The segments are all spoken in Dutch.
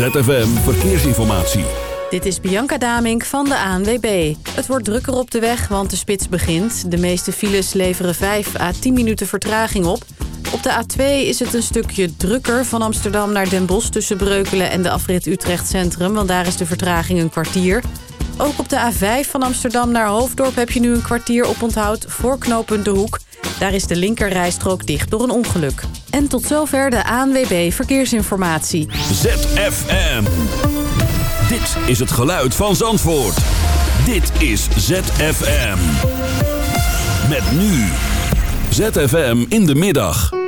ZFM Verkeersinformatie. Dit is Bianca Damink van de ANWB. Het wordt drukker op de weg, want de spits begint. De meeste files leveren 5 à 10 minuten vertraging op. Op de A2 is het een stukje drukker van Amsterdam naar Den Bosch... tussen Breukelen en de afrit Utrecht Centrum... want daar is de vertraging een kwartier. Ook op de A5 van Amsterdam naar Hoofddorp heb je nu een kwartier op onthoud... voor knooppunt De Hoek. Daar is de linkerrijstrook dicht door een ongeluk. En tot zover de ANWB Verkeersinformatie. ZFM. Dit is het geluid van Zandvoort. Dit is ZFM. Met nu. ZFM in de middag.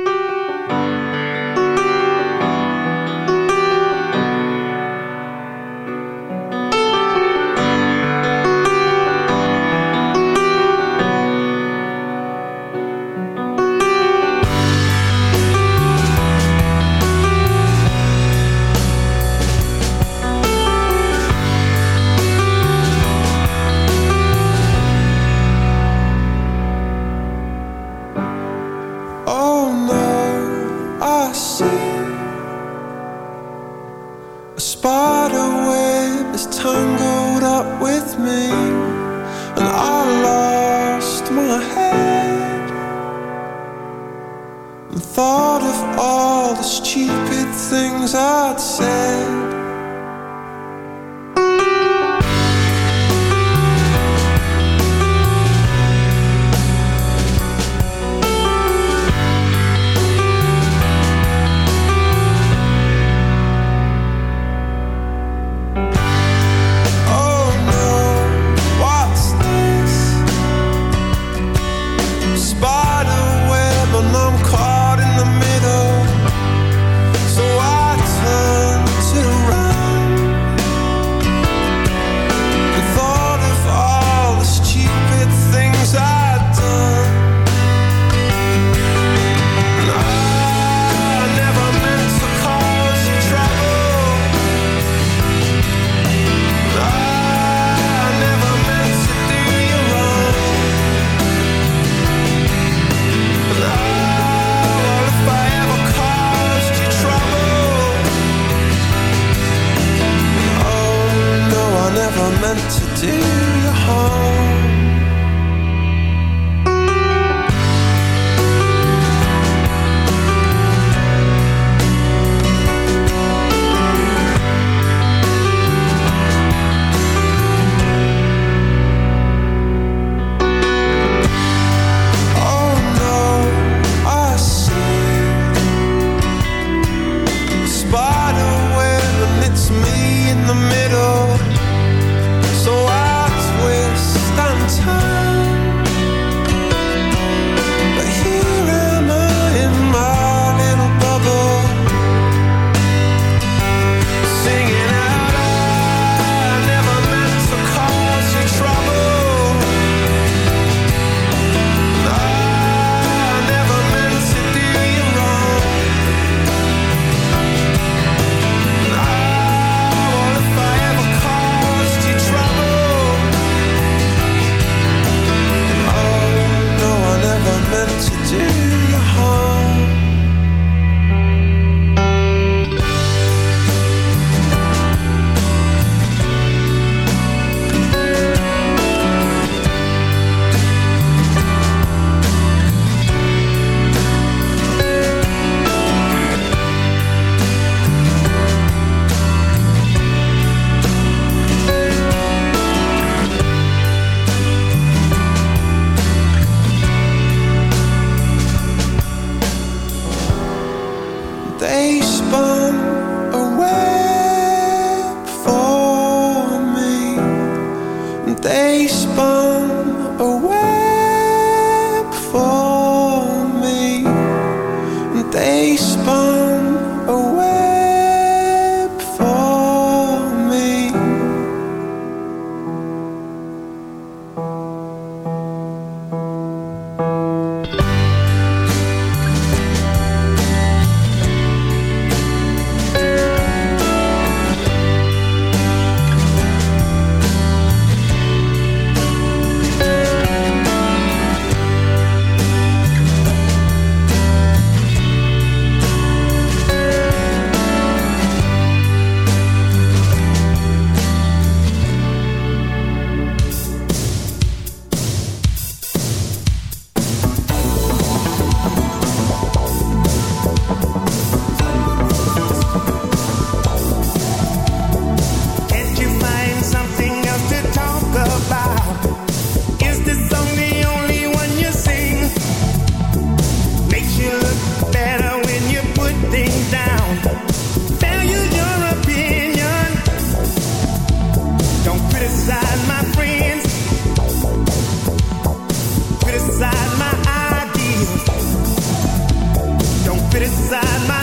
my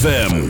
ZFM.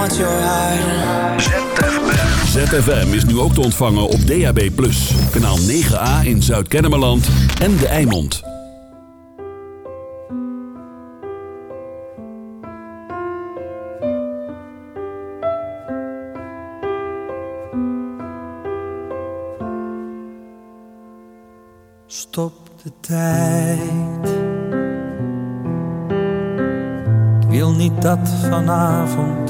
want your heart. ZFM is nu ook te ontvangen op DAB+. Kanaal 9A in Zuid-Kennemerland en De Eimond. Stop de tijd. Wil niet dat vanavond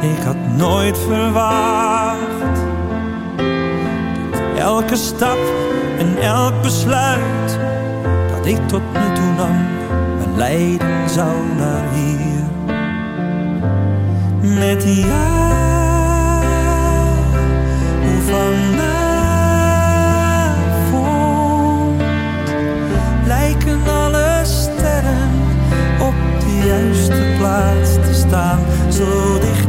ik had nooit verwacht dat elke stap en elk besluit dat ik tot nu toe nam, me leiden zou naar hier. Met jou, hoe vanavond lijken alle sterren op de juiste plaats te staan, zo dicht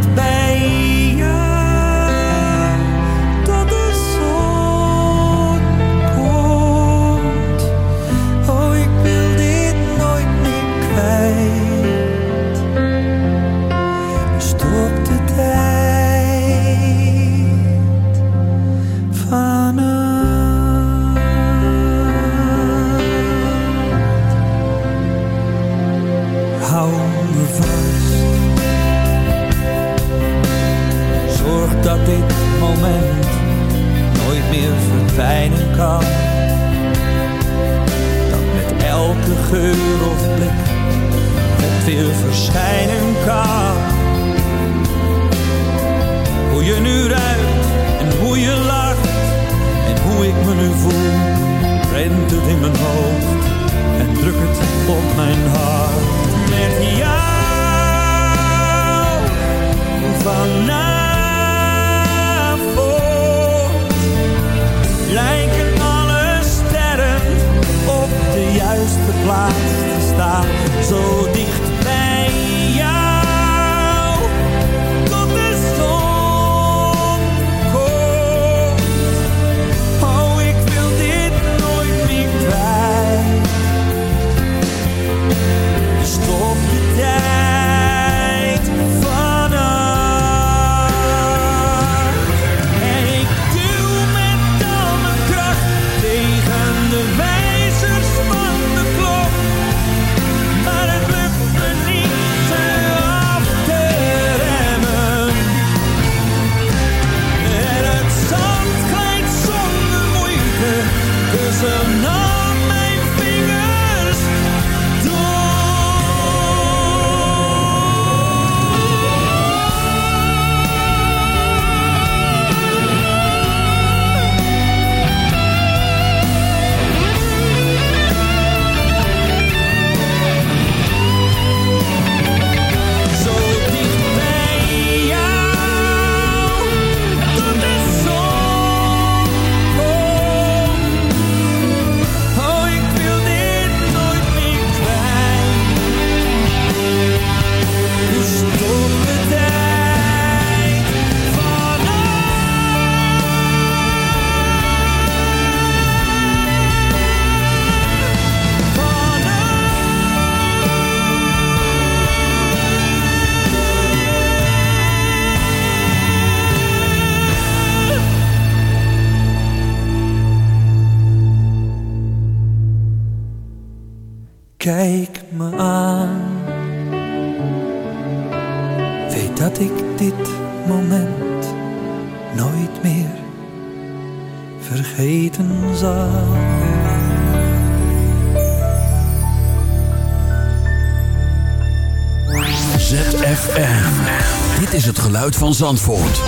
Zandvoort.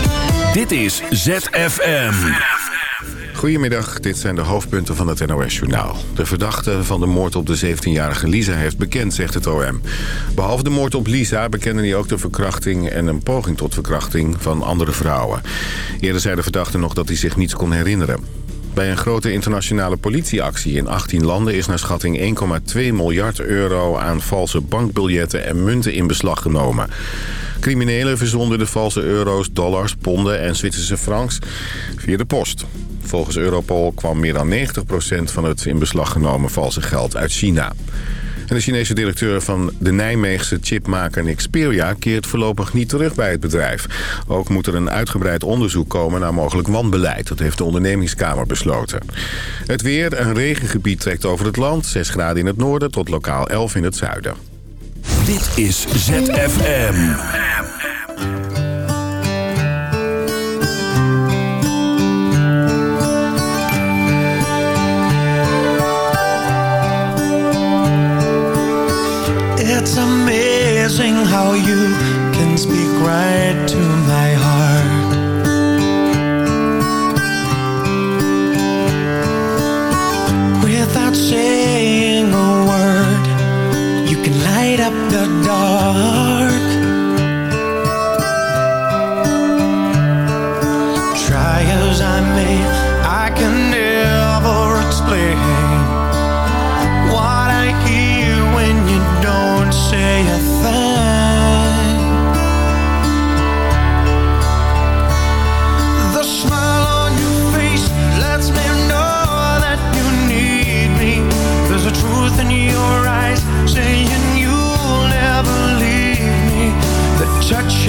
Dit is ZFM. Goedemiddag, dit zijn de hoofdpunten van het NOS-journaal. De verdachte van de moord op de 17-jarige Lisa heeft bekend, zegt het OM. Behalve de moord op Lisa bekennen die ook de verkrachting... en een poging tot verkrachting van andere vrouwen. Eerder zei de verdachte nog dat hij zich niets kon herinneren. Bij een grote internationale politieactie in 18 landen is naar schatting 1,2 miljard euro aan valse bankbiljetten en munten in beslag genomen. Criminelen verzonden de valse euro's, dollars, ponden en Zwitserse francs via de post. Volgens Europol kwam meer dan 90% van het in beslag genomen valse geld uit China. En de Chinese directeur van de Nijmeegse chipmaker Xperia keert voorlopig niet terug bij het bedrijf. Ook moet er een uitgebreid onderzoek komen naar mogelijk wanbeleid. Dat heeft de ondernemingskamer besloten. Het weer, een regengebied trekt over het land. 6 graden in het noorden tot lokaal 11 in het zuiden. Dit is ZFM. It's amazing how you can speak right to my heart. Without saying the dark.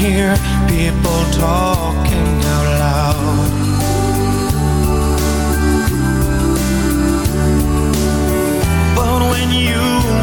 Hear people talking out loud. But when you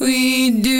we do.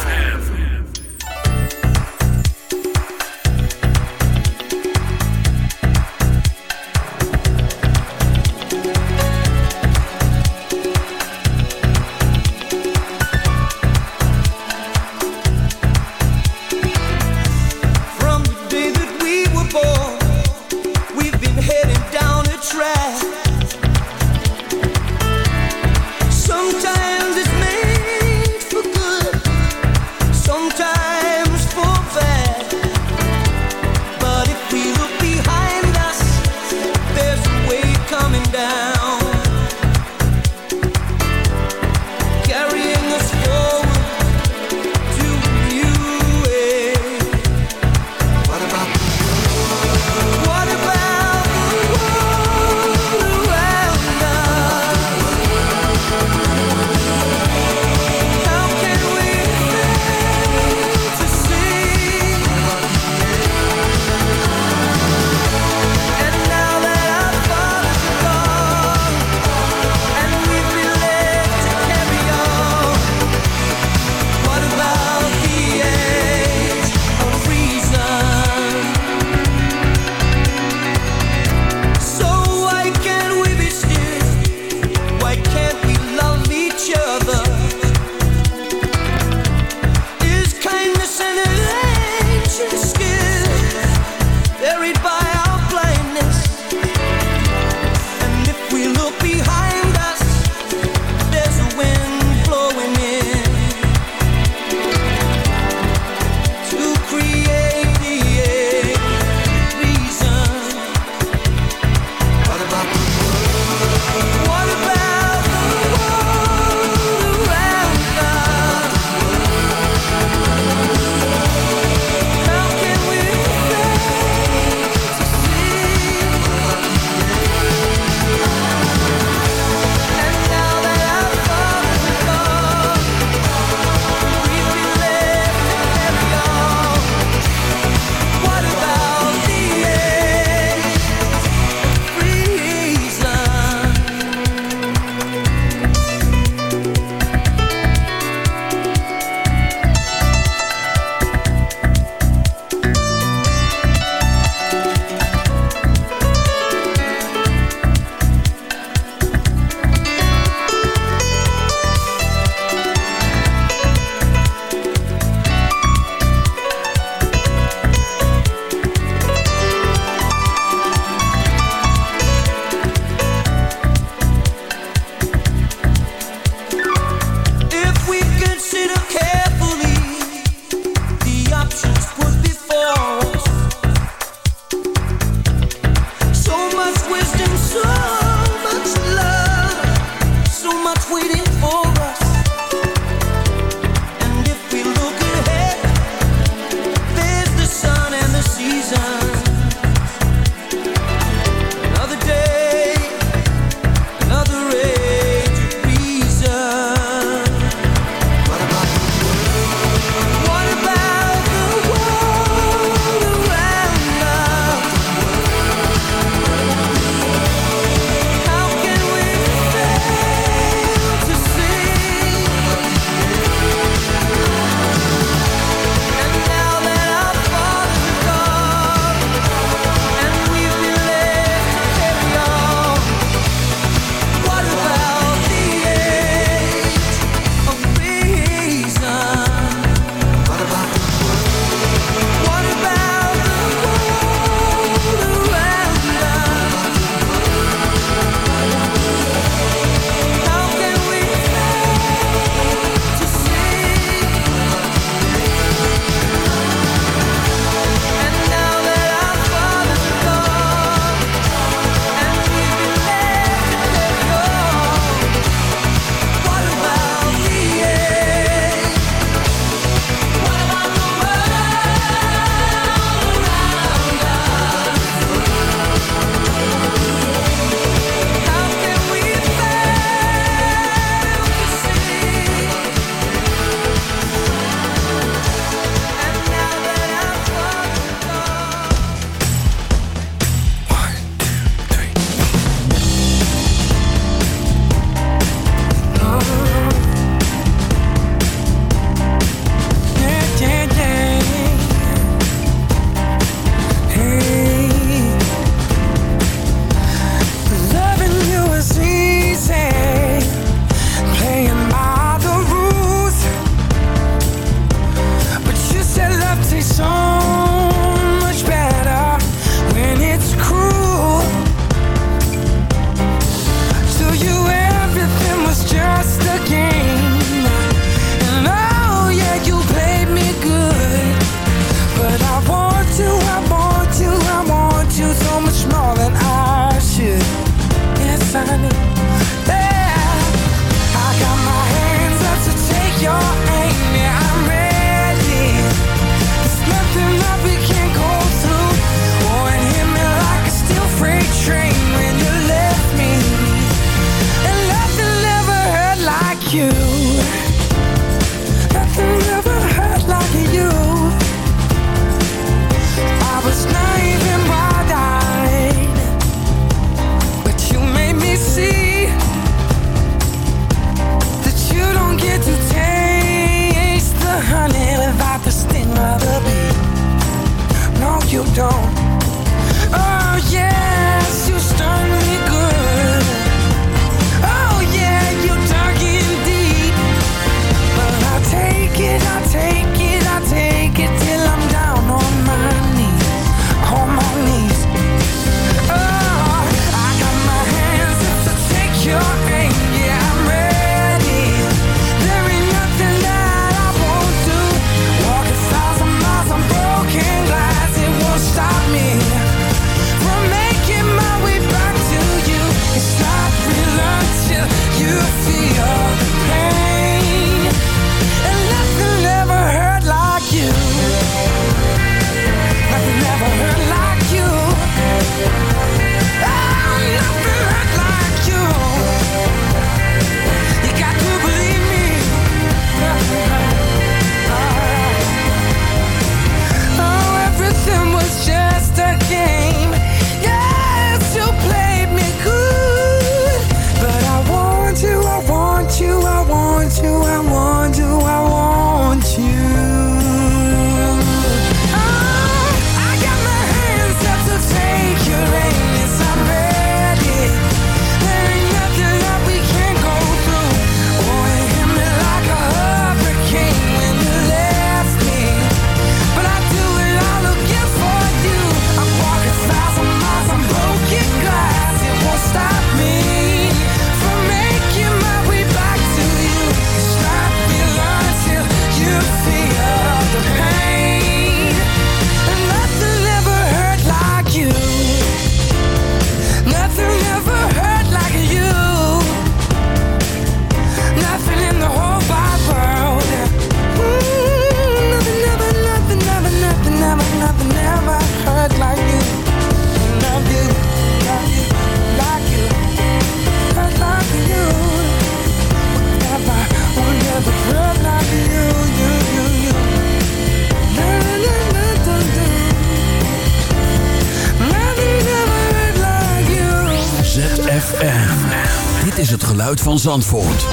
is het geluid van Zandvoort.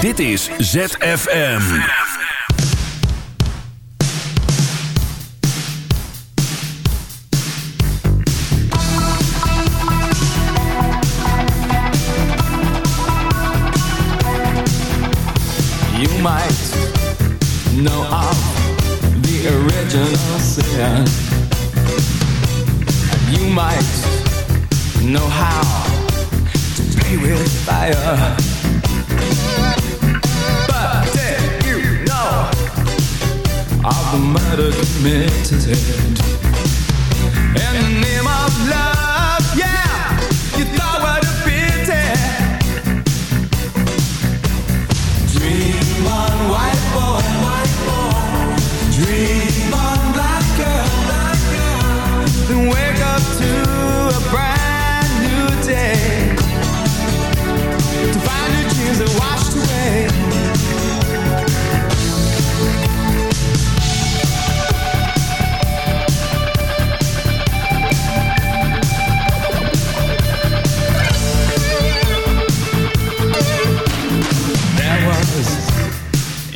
Dit is ZFM. You might know of the original sin. You might know how me with fire. But did you know of the murder committed in the name of love? Yeah.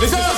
This.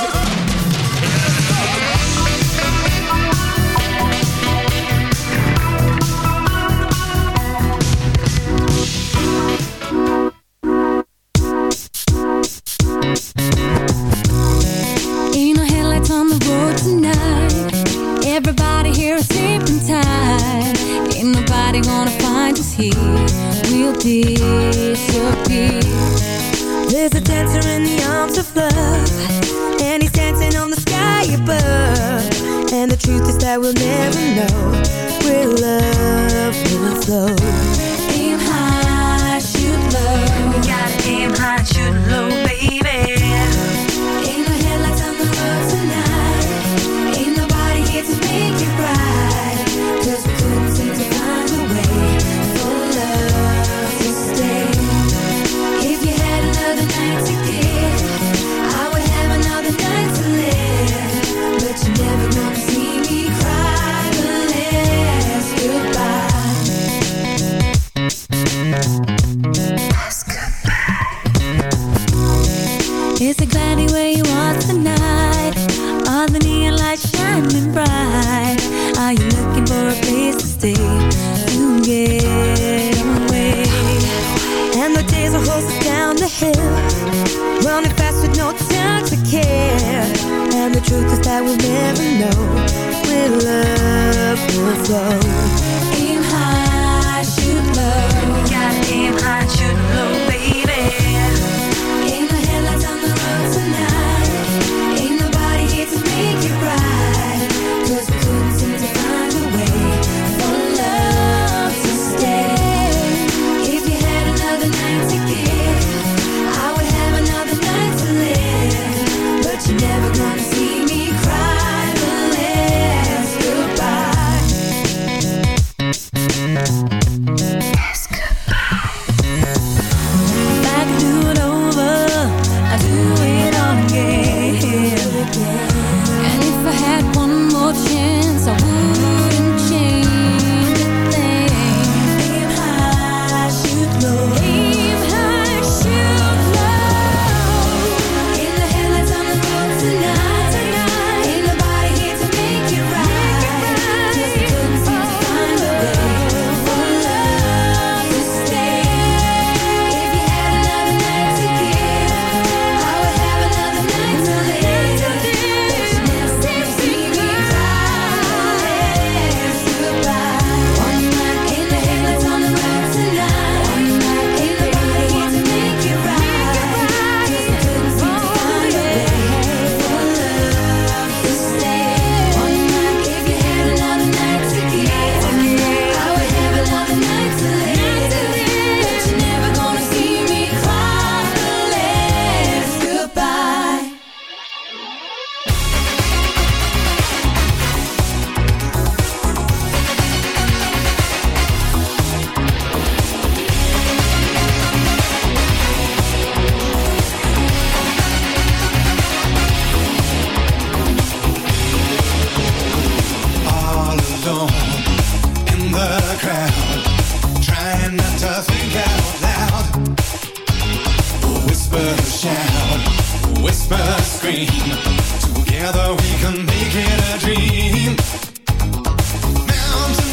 Together we can make it a dream. Mountain